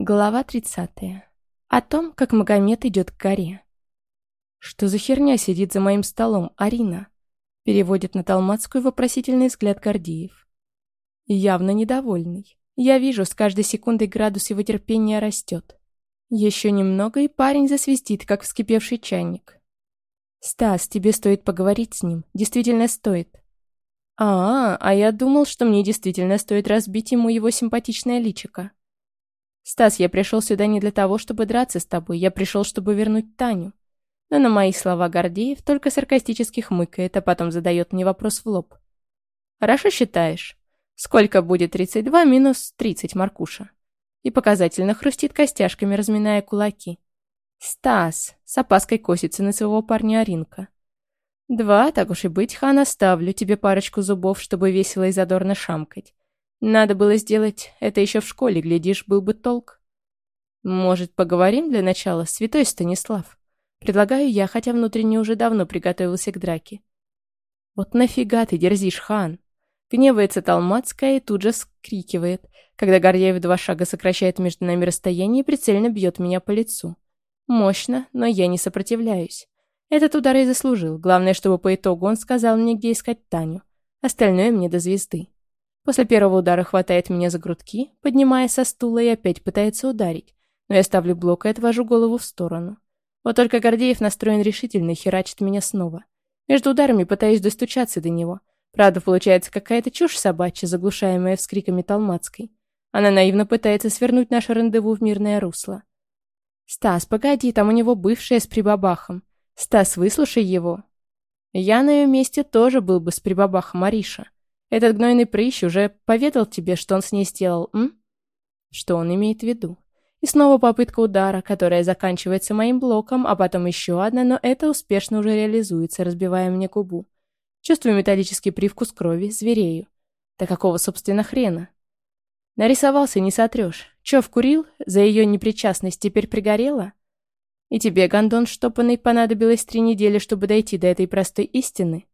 Глава 30. О том, как Магомед идет к горе. «Что за херня сидит за моим столом, Арина?» Переводит на талмацкую вопросительный взгляд Гордеев. Явно недовольный. Я вижу, с каждой секундой градус его терпения растет. Еще немного, и парень засвистит, как вскипевший чайник. «Стас, тебе стоит поговорить с ним. Действительно стоит». «А, -а, -а я думал, что мне действительно стоит разбить ему его симпатичное личико». «Стас, я пришел сюда не для того, чтобы драться с тобой, я пришел, чтобы вернуть Таню». Но на мои слова Гордеев только саркастически хмыкает, а потом задает мне вопрос в лоб. «Хорошо считаешь? Сколько будет 32 минус 30, Маркуша?» И показательно хрустит костяшками, разминая кулаки. «Стас!» — с опаской косится на своего парня Аринка. «Два, так уж и быть, хан, оставлю тебе парочку зубов, чтобы весело и задорно шамкать. Надо было сделать это еще в школе, глядишь, был бы толк. Может, поговорим для начала, святой Станислав? Предлагаю я, хотя внутренне уже давно приготовился к драке. Вот нафига ты дерзишь, хан? Гневается Талмацкая и тут же скрикивает, когда Горьяев два шага сокращает между нами расстояние и прицельно бьет меня по лицу. Мощно, но я не сопротивляюсь. Этот удар и заслужил. Главное, чтобы по итогу он сказал мне, где искать Таню. Остальное мне до звезды. После первого удара хватает меня за грудки, поднимая со стула и опять пытается ударить, но я ставлю блок и отвожу голову в сторону. Вот только Гордеев настроен решительно и херачит меня снова. Между ударами пытаюсь достучаться до него. Правда, получается какая-то чушь собачья, заглушаемая вскриками Талмацкой. Она наивно пытается свернуть наше рандеву в мирное русло. «Стас, погоди, там у него бывшая с прибабахом. Стас, выслушай его». Я на ее месте тоже был бы с прибабахом Ариша. Этот гнойный прыщ уже поведал тебе, что он с ней сделал, м? Что он имеет в виду? И снова попытка удара, которая заканчивается моим блоком, а потом еще одна, но это успешно уже реализуется, разбивая мне губу. Чувствую металлический привкус крови, зверею. Да какого, собственно, хрена? Нарисовался, не сотрешь. Че, вкурил? За ее непричастность теперь пригорела? И тебе, гондон штопанный, понадобилось три недели, чтобы дойти до этой простой истины?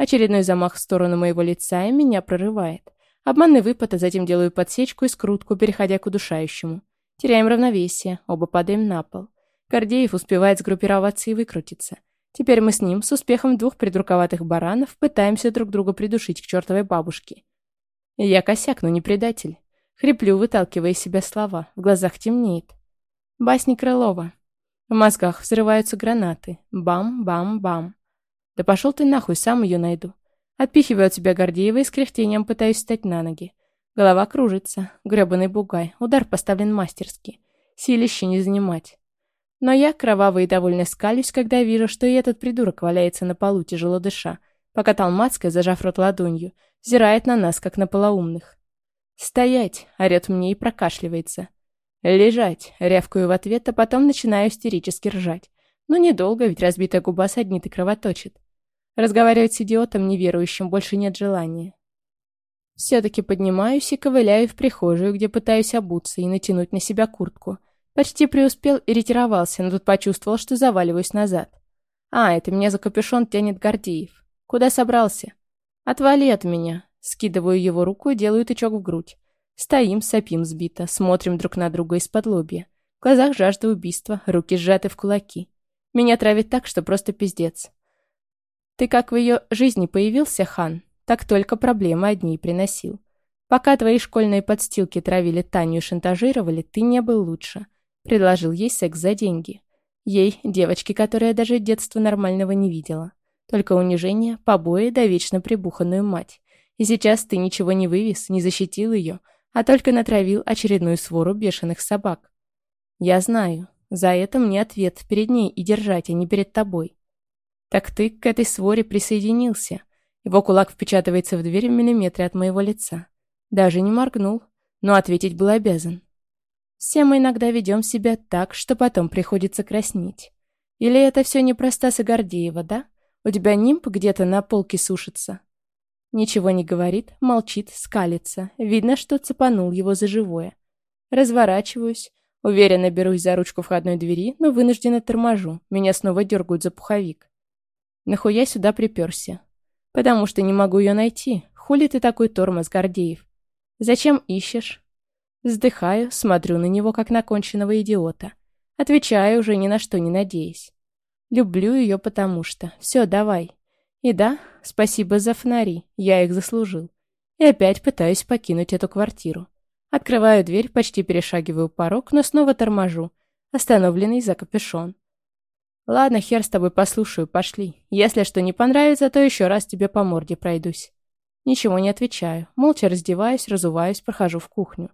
Очередной замах в сторону моего лица и меня прорывает. Обманный выпад, а затем делаю подсечку и скрутку, переходя к удушающему. Теряем равновесие, оба падаем на пол. Гордеев успевает сгруппироваться и выкрутиться. Теперь мы с ним, с успехом двух придурковатых баранов, пытаемся друг друга придушить к чертовой бабушке. Я косяк, но не предатель. Хриплю, выталкивая из себя слова. В глазах темнеет. Басни Крылова. В мозгах взрываются гранаты. Бам-бам-бам. Да пошел ты нахуй, сам ее найду. Отпихиваю от себя Гордеева и с кряхтением пытаюсь встать на ноги. Голова кружится. Гребаный бугай. Удар поставлен мастерски. Силище не занимать. Но я, кровавый и довольно скалюсь, когда вижу, что и этот придурок валяется на полу, тяжело дыша, пока Талмацкая, зажав рот ладонью, взирает на нас, как на полоумных. «Стоять!» — орет мне и прокашливается. «Лежать!» — рявкаю в ответ, а потом начинаю истерически ржать. Но недолго, ведь разбитая губа саднит и кровоточит. Разговаривать с идиотом неверующим больше нет желания. Все-таки поднимаюсь и ковыляю в прихожую, где пытаюсь обуться и натянуть на себя куртку. Почти преуспел и ретировался, но тут почувствовал, что заваливаюсь назад. А, это меня за капюшон тянет Гордеев. Куда собрался? Отвали от меня. Скидываю его руку и делаю тычок в грудь. Стоим, сопим сбито, смотрим друг на друга из-под лобья. В глазах жажда убийства, руки сжаты в кулаки. Меня травит так, что просто пиздец. Ты как в ее жизни появился, хан, так только проблемы одни и приносил. Пока твои школьные подстилки травили Таню и шантажировали, ты не был лучше. Предложил ей секс за деньги. Ей, девочке, которая даже детства нормального не видела. Только унижение, побои да вечно прибуханную мать. И сейчас ты ничего не вывез, не защитил ее, а только натравил очередную свору бешеных собак. Я знаю, за это мне ответ перед ней и держать, а не перед тобой. Так ты к этой своре присоединился. Его кулак впечатывается в дверь в миллиметре от моего лица. Даже не моргнул, но ответить был обязан. Все мы иногда ведем себя так, что потом приходится краснеть. Или это все не про Стаса да? У тебя нимб где-то на полке сушится. Ничего не говорит, молчит, скалится. Видно, что цепанул его за живое. Разворачиваюсь, уверенно берусь за ручку входной двери, но вынужденно торможу. Меня снова дергают за пуховик. Нахуя сюда приперся? Потому что не могу ее найти. Хули ты такой тормоз, Гордеев? Зачем ищешь? Вздыхаю, смотрю на него, как на конченного идиота. Отвечаю, уже ни на что не надеясь. Люблю ее потому что. Все, давай. И да, спасибо за фонари, я их заслужил. И опять пытаюсь покинуть эту квартиру. Открываю дверь, почти перешагиваю порог, но снова торможу, остановленный за капюшон. Ладно, хер с тобой послушаю, пошли. Если что не понравится, то еще раз тебе по морде пройдусь. Ничего не отвечаю, молча раздеваюсь, разуваюсь, прохожу в кухню.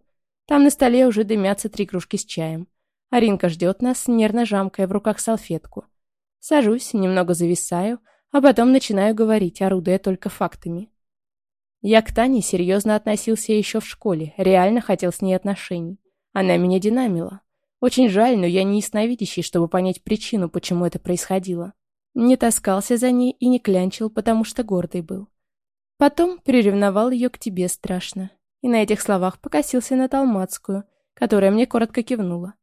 Там на столе уже дымятся три кружки с чаем. Аринка ждет нас, нервно жамкая в руках салфетку. Сажусь, немного зависаю, а потом начинаю говорить, орудуя только фактами. Я к Тане серьезно относился еще в школе, реально хотел с ней отношений. Она меня динамила. Очень жаль, но я не ясновидящий, чтобы понять причину, почему это происходило. Не таскался за ней и не клянчил, потому что гордый был. Потом приревновал ее к тебе страшно. И на этих словах покосился на Талмацкую, которая мне коротко кивнула.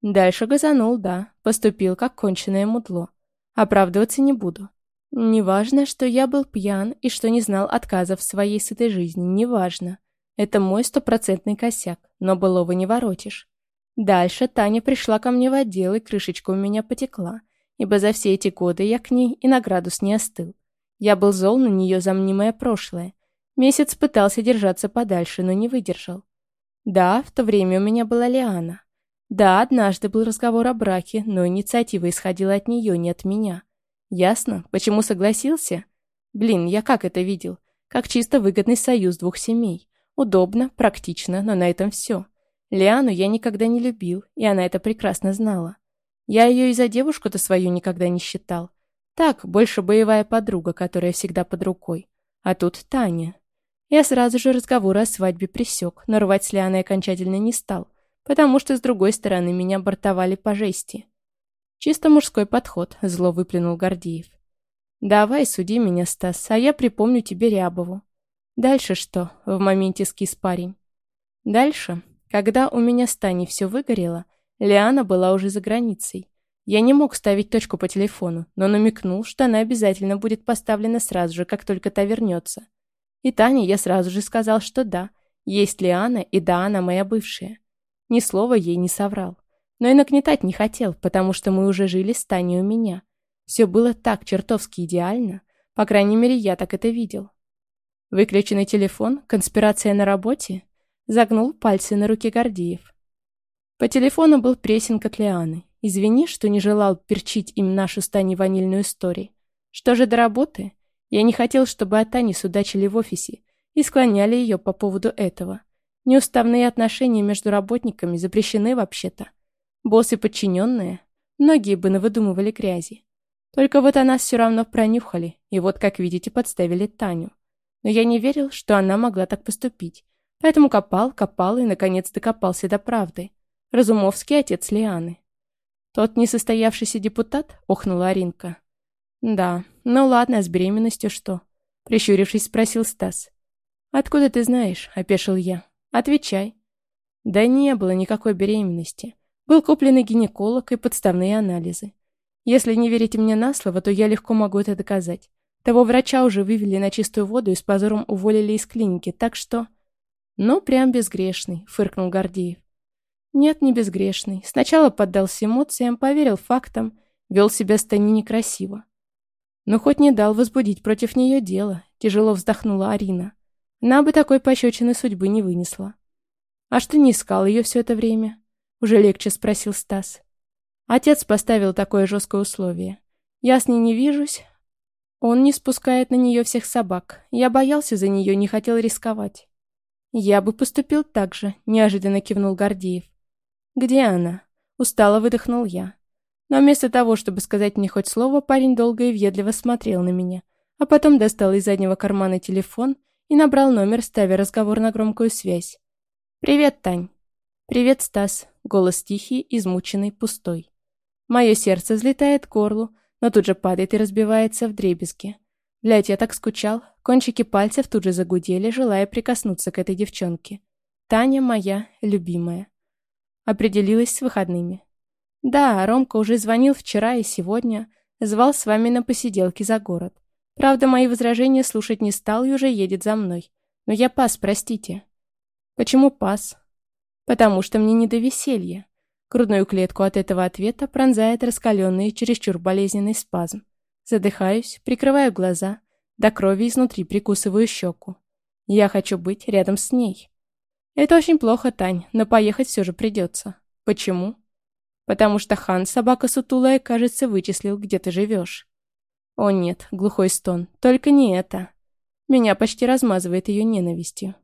Дальше газанул, да, поступил как конченое мудло. Оправдываться не буду. Неважно, что я был пьян и что не знал отказов в своей сытой жизни, неважно. Это мой стопроцентный косяк, но былого не воротишь. Дальше Таня пришла ко мне в отдел, и крышечка у меня потекла, ибо за все эти годы я к ней и на градус не остыл. Я был зол на нее за мнимое прошлое. Месяц пытался держаться подальше, но не выдержал. Да, в то время у меня была Лиана. Да, однажды был разговор о браке, но инициатива исходила от нее, не от меня. Ясно, почему согласился? Блин, я как это видел? Как чисто выгодный союз двух семей. Удобно, практично, но на этом все. Лиану я никогда не любил, и она это прекрасно знала. Я ее и за девушку-то свою никогда не считал. Так, больше боевая подруга, которая всегда под рукой. А тут Таня. Я сразу же разговоры о свадьбе присек, но рвать с Лианой окончательно не стал, потому что с другой стороны меня бортовали по жести. Чисто мужской подход, зло выплюнул Гордеев. Давай, суди меня, Стас, а я припомню тебе Рябову. Дальше что? В моменте скис парень. Дальше когда у меня с Таней все выгорело, Лиана была уже за границей. Я не мог ставить точку по телефону, но намекнул, что она обязательно будет поставлена сразу же, как только та вернется. И Тане я сразу же сказал, что да, есть Лиана, и да, она моя бывшая. Ни слова ей не соврал. Но и нагнетать не хотел, потому что мы уже жили с Таней у меня. Все было так чертовски идеально. По крайней мере, я так это видел. Выключенный телефон, конспирация на работе Загнул пальцы на руке Гордеев. По телефону был прессинг от Лианы. Извини, что не желал перчить им нашу с Таней ванильную историю. Что же до работы? Я не хотел, чтобы от Тани судачили в офисе и склоняли ее по поводу этого. Неуставные отношения между работниками запрещены вообще-то. Боссы подчиненные, многие бы навыдумывали грязи. Только вот она все равно пронюхали, и вот, как видите, подставили Таню. Но я не верил, что она могла так поступить, Поэтому копал, копал и, наконец, докопался до правды. Разумовский отец Лианы. «Тот несостоявшийся депутат?» — охнула Аринка. «Да, ну ладно, с беременностью что?» — прищурившись, спросил Стас. «Откуда ты знаешь?» — опешил я. «Отвечай». Да не было никакой беременности. Был купленный гинеколог и подставные анализы. Если не верите мне на слово, то я легко могу это доказать. Того врача уже вывели на чистую воду и с позором уволили из клиники, так что... «Ну, прям безгрешный», — фыркнул Гордеев. «Нет, не безгрешный. Сначала поддался эмоциям, поверил фактам, вел себя с Тани некрасиво. Но хоть не дал возбудить против нее дело», — тяжело вздохнула Арина. «Она бы такой пощечины судьбы не вынесла». «А что не искал ее все это время?» — уже легче спросил Стас. Отец поставил такое жесткое условие. «Я с ней не вижусь, он не спускает на нее всех собак. Я боялся за нее, не хотел рисковать. «Я бы поступил так же», — неожиданно кивнул Гордеев. «Где она?» — устало выдохнул я. Но вместо того, чтобы сказать мне хоть слово, парень долго и въедливо смотрел на меня, а потом достал из заднего кармана телефон и набрал номер, ставя разговор на громкую связь. «Привет, Тань». «Привет, Стас». Голос тихий, измученный, пустой. Мое сердце взлетает к горлу, но тут же падает и разбивается в дребезги. Блядь, я так скучал. Кончики пальцев тут же загудели, желая прикоснуться к этой девчонке. Таня моя любимая. Определилась с выходными. Да, Ромка уже звонил вчера и сегодня. Звал с вами на посиделки за город. Правда, мои возражения слушать не стал и уже едет за мной. Но я пас, простите. Почему пас? Потому что мне не до веселья. Грудную клетку от этого ответа пронзает раскаленный и чересчур болезненный спазм. Задыхаюсь, прикрываю глаза, до крови изнутри прикусываю щеку. Я хочу быть рядом с ней. Это очень плохо, Тань, но поехать все же придется. Почему? Потому что хан, собака сутулая, кажется, вычислил, где ты живешь. О нет, глухой стон, только не это. Меня почти размазывает ее ненавистью.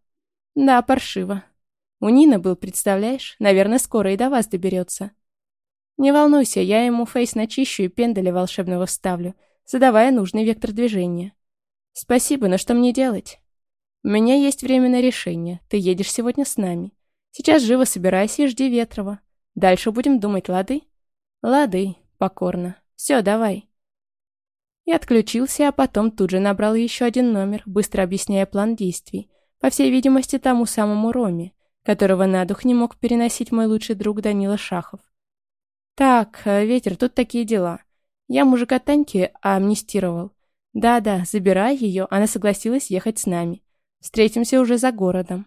Да, паршиво. У Нина был, представляешь? Наверное, скоро и до вас доберется. Не волнуйся, я ему фейс начищу и пенделя волшебного вставлю, задавая нужный вектор движения. Спасибо, но что мне делать? У меня есть время решение. Ты едешь сегодня с нами. Сейчас живо собирайся и жди Ветрова. Дальше будем думать, лады? Лады, покорно. Все, давай. И отключился, а потом тут же набрал еще один номер, быстро объясняя план действий. По всей видимости, тому самому Роме, которого на дух не мог переносить мой лучший друг Данила Шахов. «Так, э, Ветер, тут такие дела. Я мужика Таньки амнистировал. Да-да, забирай ее, она согласилась ехать с нами. Встретимся уже за городом.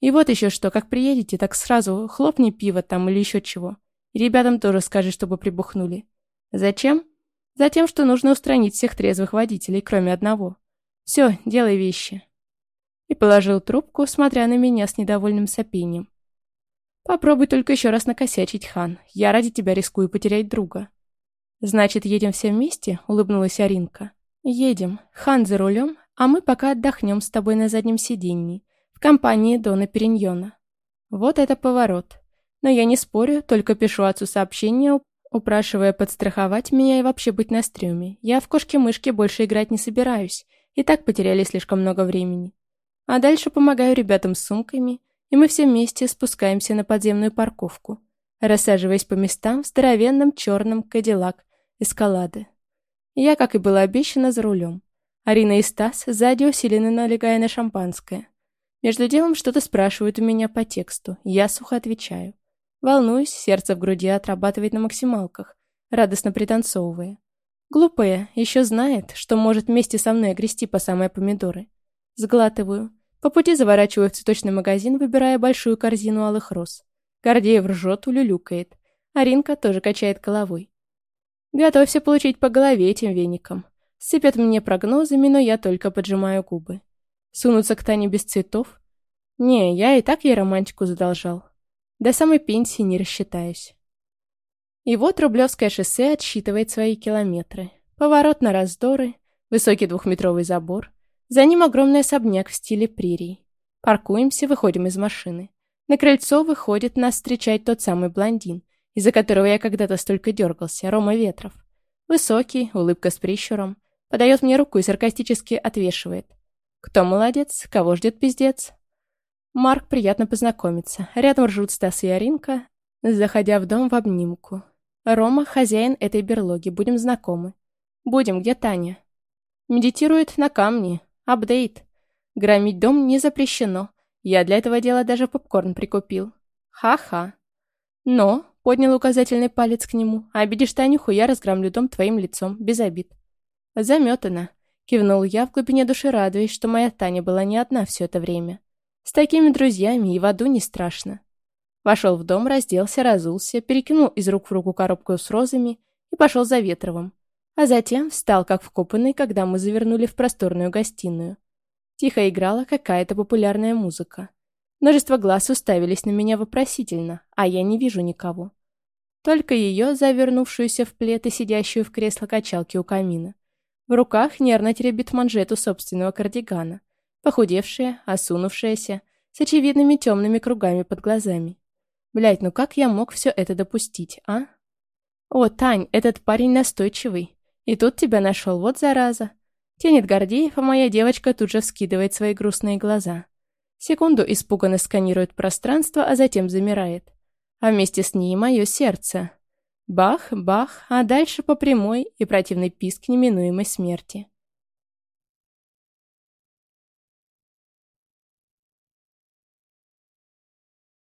И вот еще что, как приедете, так сразу хлопни пиво там или еще чего. И ребятам тоже скажи, чтобы прибухнули. Зачем? Затем, что нужно устранить всех трезвых водителей, кроме одного. Все, делай вещи и положил трубку, смотря на меня с недовольным сопением. «Попробуй только еще раз накосячить, Хан. Я ради тебя рискую потерять друга». «Значит, едем все вместе?» — улыбнулась Аринка. «Едем. Хан за рулем, а мы пока отдохнем с тобой на заднем сиденье, в компании Дона Периньона». Вот это поворот. Но я не спорю, только пишу отцу сообщение, упрашивая подстраховать меня и вообще быть на стрёме. Я в кошки-мышки больше играть не собираюсь, и так потеряли слишком много времени. А дальше помогаю ребятам с сумками, и мы все вместе спускаемся на подземную парковку, рассаживаясь по местам в здоровенном черном кадиллак эскалады. Я, как и было обещано, за рулем. Арина и Стас сзади усиленно налегая на шампанское. Между делом что-то спрашивают у меня по тексту, я сухо отвечаю. Волнуюсь, сердце в груди отрабатывает на максималках, радостно пританцовывая. Глупая, еще знает, что может вместе со мной огрести по самые помидоры. Сглатываю. По пути заворачиваю в цветочный магазин, выбирая большую корзину алых роз. Гордеев ржет, улюлюкает. Аринка тоже качает головой. Готовься получить по голове этим веником. Сыпят мне прогнозами, но я только поджимаю губы. Сунуться к Тане без цветов? Не, я и так ей романтику задолжал. До самой пенсии не рассчитаюсь. И вот Рублевское шоссе отсчитывает свои километры. Поворот на раздоры, высокий двухметровый забор, за ним огромный особняк в стиле прерий. Паркуемся, выходим из машины. На крыльцо выходит нас встречать тот самый блондин, из-за которого я когда-то столько дергался, Рома Ветров. Высокий, улыбка с прищуром. Подает мне руку и саркастически отвешивает. Кто молодец, кого ждет пиздец? Марк приятно познакомиться. Рядом ржут Стас и Аринка, заходя в дом в обнимку. Рома — хозяин этой берлоги, будем знакомы. Будем, где Таня? Медитирует на камне, Апдейт. Громить дом не запрещено. Я для этого дела даже попкорн прикупил. Ха-ха. Но, поднял указательный палец к нему, обидишь Танюху, я разгромлю дом твоим лицом, без обид. Заметано. Кивнул я в глубине души, радуясь, что моя Таня была не одна все это время. С такими друзьями и в аду не страшно. Вошел в дом, разделся, разулся, перекинул из рук в руку коробку с розами и пошел за Ветровым а затем встал как вкопанный, когда мы завернули в просторную гостиную. Тихо играла какая-то популярная музыка. Множество глаз уставились на меня вопросительно, а я не вижу никого. Только ее, завернувшуюся в плед и сидящую в кресло качалки у камина. В руках нервно теребит манжету собственного кардигана, похудевшая, осунувшаяся, с очевидными темными кругами под глазами. Блять, ну как я мог все это допустить, а? О, Тань, этот парень настойчивый. И тут тебя нашел, вот зараза. Тянет Гордеев, а моя девочка тут же вскидывает свои грустные глаза. Секунду испуганно сканирует пространство, а затем замирает. А вместе с ней мое сердце. Бах, бах, а дальше по прямой и противный писк неминуемой смерти.